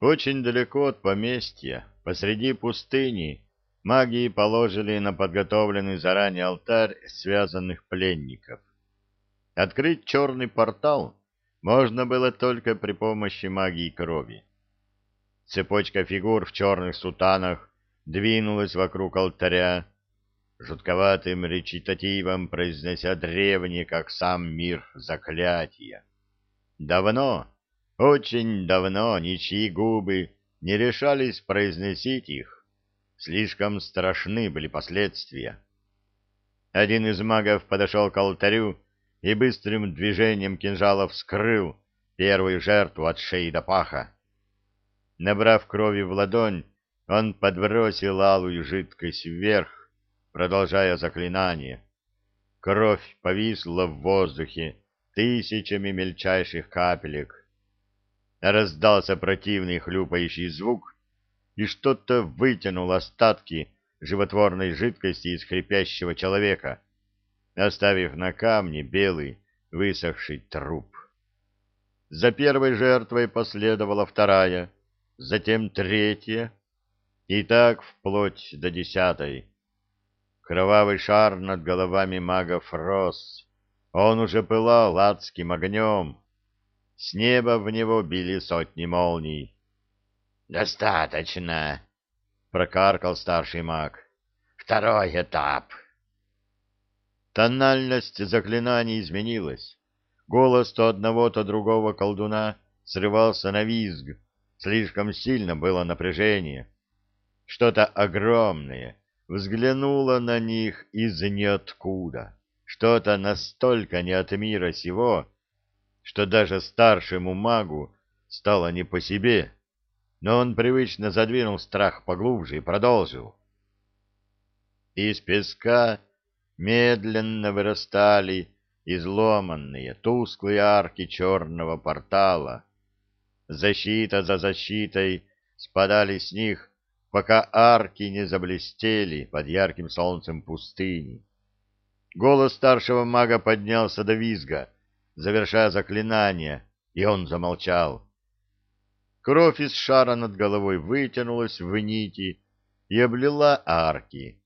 Очень далеко от поместья, посреди пустыни, маги положили на подготовленный заранее алтарь связанных пленников. Открыть черный портал можно было только при помощи магии крови. Цепочка фигур в черных сутанах двинулась вокруг алтаря, жутковатым речитативом произнося древние, как сам мир, заклятия. Давно, очень давно ничьи губы не решались произносить их. Слишком страшны были последствия. Один из магов подошел к алтарю и быстрым движением кинжала вскрыл первую жертву от шеи до паха. Набрав крови в ладонь, он подбросил алую жидкость вверх, продолжая заклинание. Кровь повисла в воздухе тысячами мельчайших капелек. Раздался противный хлюпающий звук, и что-то вытянул остатки животворной жидкости из хрипящего человека, оставив на камне белый высохший труп. За первой жертвой последовала вторая — затем третья, и так вплоть до десятой. Кровавый шар над головами магов рос, он уже пылал адским огнем. С неба в него били сотни молний. «Достаточно!» — прокаркал старший маг. «Второй этап!» Тональность заклинаний изменилась. Голос то одного, то другого колдуна срывался на визг, Слишком сильно было напряжение. Что-то огромное взглянуло на них из ниоткуда. Что-то настолько не от мира сего, что даже старшему магу стало не по себе. Но он привычно задвинул страх поглубже и продолжил. Из песка медленно вырастали изломанные, тусклые арки черного портала — Защита за защитой спадали с них, пока арки не заблестели под ярким солнцем пустыни. Голос старшего мага поднялся до визга, завершая заклинание, и он замолчал. Кровь из шара над головой вытянулась в нити и облила арки.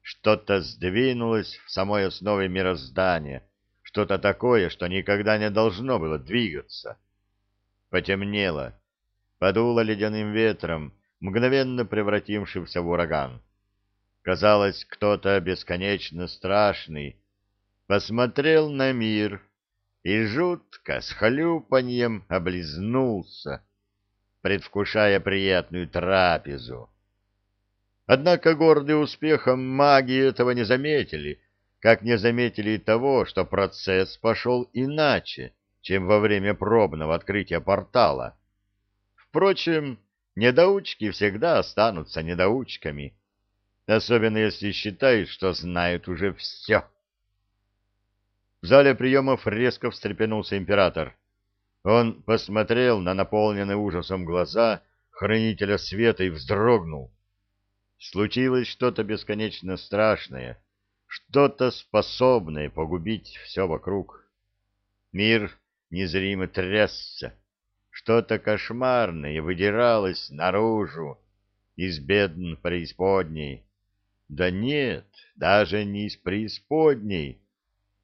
Что-то сдвинулось в самой основе мироздания, что-то такое, что никогда не должно было двигаться. Потемнело, подуло ледяным ветром, мгновенно превратившимся в ураган. Казалось, кто-то бесконечно страшный посмотрел на мир и жутко с хлюпаньем облизнулся, предвкушая приятную трапезу. Однако гордые успехом маги этого не заметили, как не заметили и того, что процесс пошел иначе, чем во время пробного открытия портала. Впрочем, недоучки всегда останутся недоучками, особенно если считают, что знают уже все. В зале приемов резко встрепенулся император. Он посмотрел на наполненные ужасом глаза хранителя света и вздрогнул. Случилось что-то бесконечно страшное, что-то способное погубить все вокруг. Мир незримо трясся. Что-то кошмарное выдиралось наружу из бедн преисподней. Да нет, даже не из преисподней,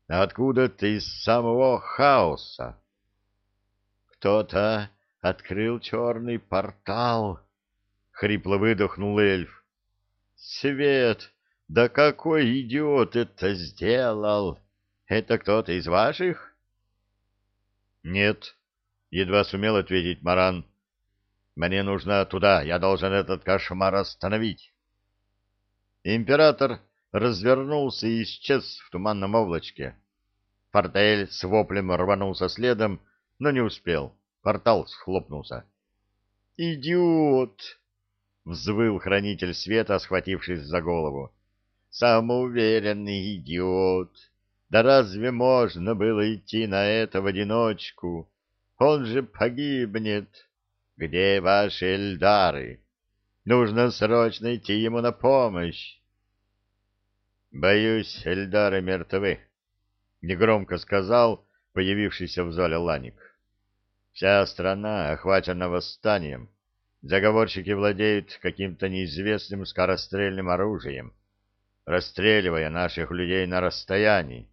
откуда-то из самого хаоса. Кто-то открыл черный портал, — хрипло выдохнул эльф. Свет, да какой идиот это сделал! Это кто-то из ваших? «Нет», — едва сумел ответить Маран. «Мне нужно туда, я должен этот кошмар остановить». Император развернулся и исчез в туманном облачке. Портель с воплем рванулся следом, но не успел. Портал схлопнулся. «Идиот!» — взвыл хранитель света, схватившись за голову. «Самоуверенный идиот! Да разве можно было идти на это в одиночку? Он же погибнет. Где ваши эльдары? Нужно срочно идти ему на помощь. Боюсь, эльдары мертвы, — негромко сказал появившийся в зале Ланик. Вся страна охвачена восстанием. Заговорщики владеют каким-то неизвестным скорострельным оружием, расстреливая наших людей на расстоянии.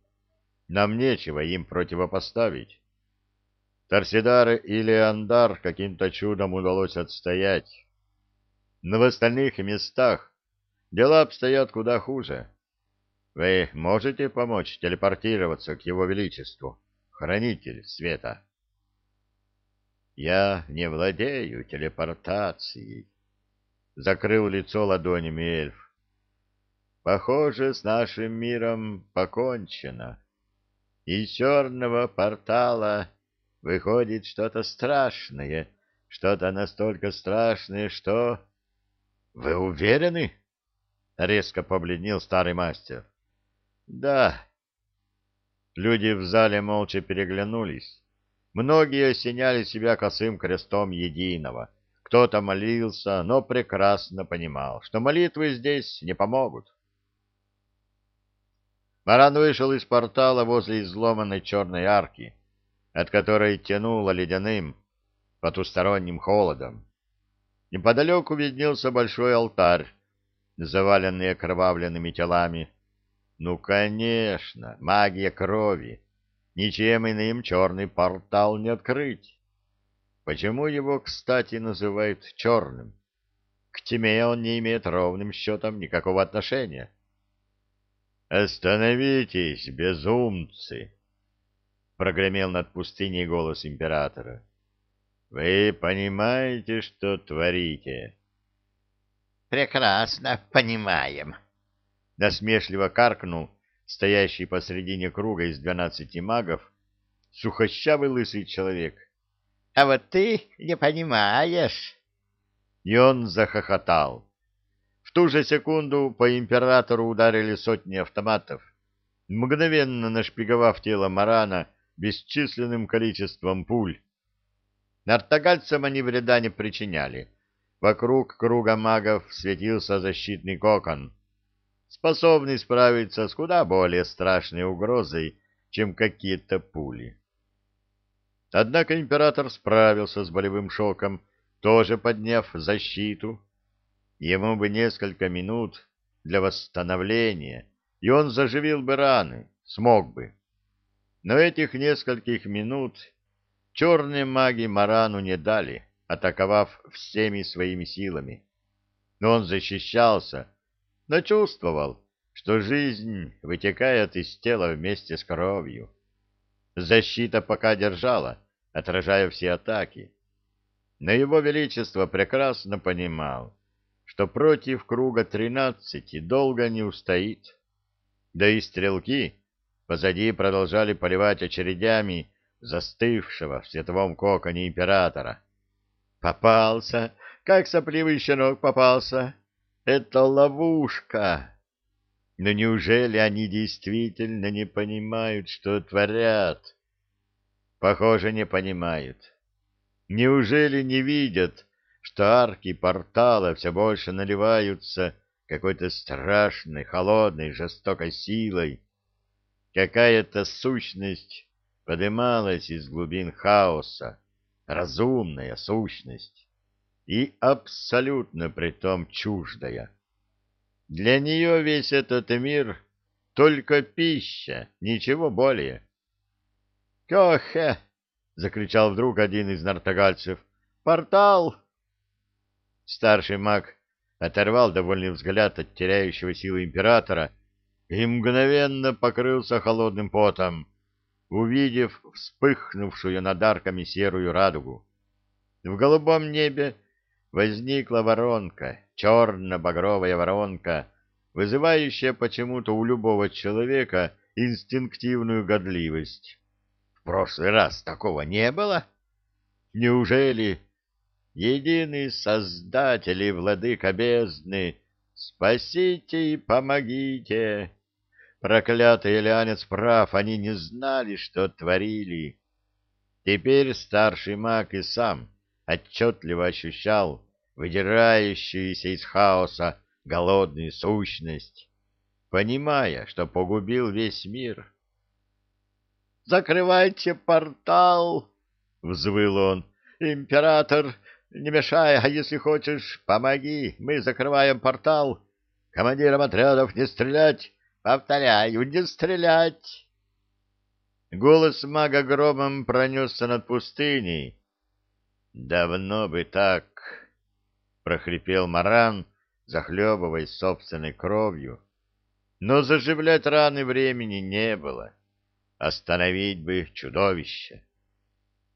Нам нечего им противопоставить. Торсидар и Леондар каким-то чудом удалось отстоять. Но в остальных местах дела обстоят куда хуже. Вы можете помочь телепортироваться к его величеству, хранитель света? Я не владею телепортацией. Закрыл лицо ладонями эльф. Похоже, с нашим миром покончено. Из черного портала выходит что-то страшное, что-то настолько страшное, что... — Вы уверены? — резко побледнел старый мастер. — Да. Люди в зале молча переглянулись. Многие осеняли себя косым крестом единого. Кто-то молился, но прекрасно понимал, что молитвы здесь не помогут. Маран вышел из портала возле изломанной черной арки, от которой тянуло ледяным, потусторонним холодом. Неподалеку виднелся большой алтарь, заваленный окровавленными телами. Ну, конечно, магия крови Ничем иным черный портал не открыть. Почему его, кстати, называют черным? К тьме он не имеет ровным счетом никакого отношения. «Остановитесь, безумцы!» — прогремел над пустыней голос императора. «Вы понимаете, что творите?» «Прекрасно понимаем», — насмешливо каркнул стоящий посредине круга из двенадцати магов, сухощавый лысый человек. — А вот ты не понимаешь. И он захохотал. В ту же секунду по императору ударили сотни автоматов, мгновенно нашпиговав тело Марана бесчисленным количеством пуль. Нартогальцам они вреда не причиняли. Вокруг круга магов светился защитный кокон — способный справиться с куда более страшной угрозой, чем какие-то пули. Однако император справился с болевым шоком, тоже подняв защиту. Ему бы несколько минут для восстановления, и он заживил бы раны, смог бы. Но этих нескольких минут черные маги Марану не дали, атаковав всеми своими силами. Но он защищался, но чувствовал, что жизнь вытекает из тела вместе с кровью. Защита пока держала, отражая все атаки. Но его величество прекрасно понимал, что против круга тринадцати долго не устоит. Да и стрелки позади продолжали поливать очередями застывшего в световом коконе императора. «Попался! Как сопливый щенок попался!» Это ловушка. Но неужели они действительно не понимают, что творят? Похоже, не понимают. Неужели не видят, что арки портала все больше наливаются какой-то страшной, холодной, жестокой силой? Какая-то сущность подымалась из глубин хаоса, разумная сущность и абсолютно притом чуждая. Для нее весь этот мир — только пища, ничего более. «Кохе!» — закричал вдруг один из нартогальцев. «Портал!» Старший маг оторвал довольный взгляд от теряющего силы императора и мгновенно покрылся холодным потом, увидев вспыхнувшую над арками серую радугу. В голубом небе возникла воронка, черно-багровая воронка, вызывающая почему-то у любого человека инстинктивную годливость. В прошлый раз такого не было? Неужели единый Создатель и Владыка бездны, спасите и помогите? Проклятый Элианец прав, они не знали, что творили. Теперь старший маг и сам отчетливо ощущал, выдирающуюся из хаоса голодную сущность, понимая, что погубил весь мир. «Закрывайте портал!» — взвыл он. «Император, Не мешай, а если хочешь, помоги. Мы закрываем портал. Командирам отрядов не стрелять. Повторяю, не стрелять. Голос мага громом пронесся над пустыней. «Давно бы так!» — прохрипел Маран, захлебываясь собственной кровью. Но заживлять раны времени не было. Остановить бы чудовище.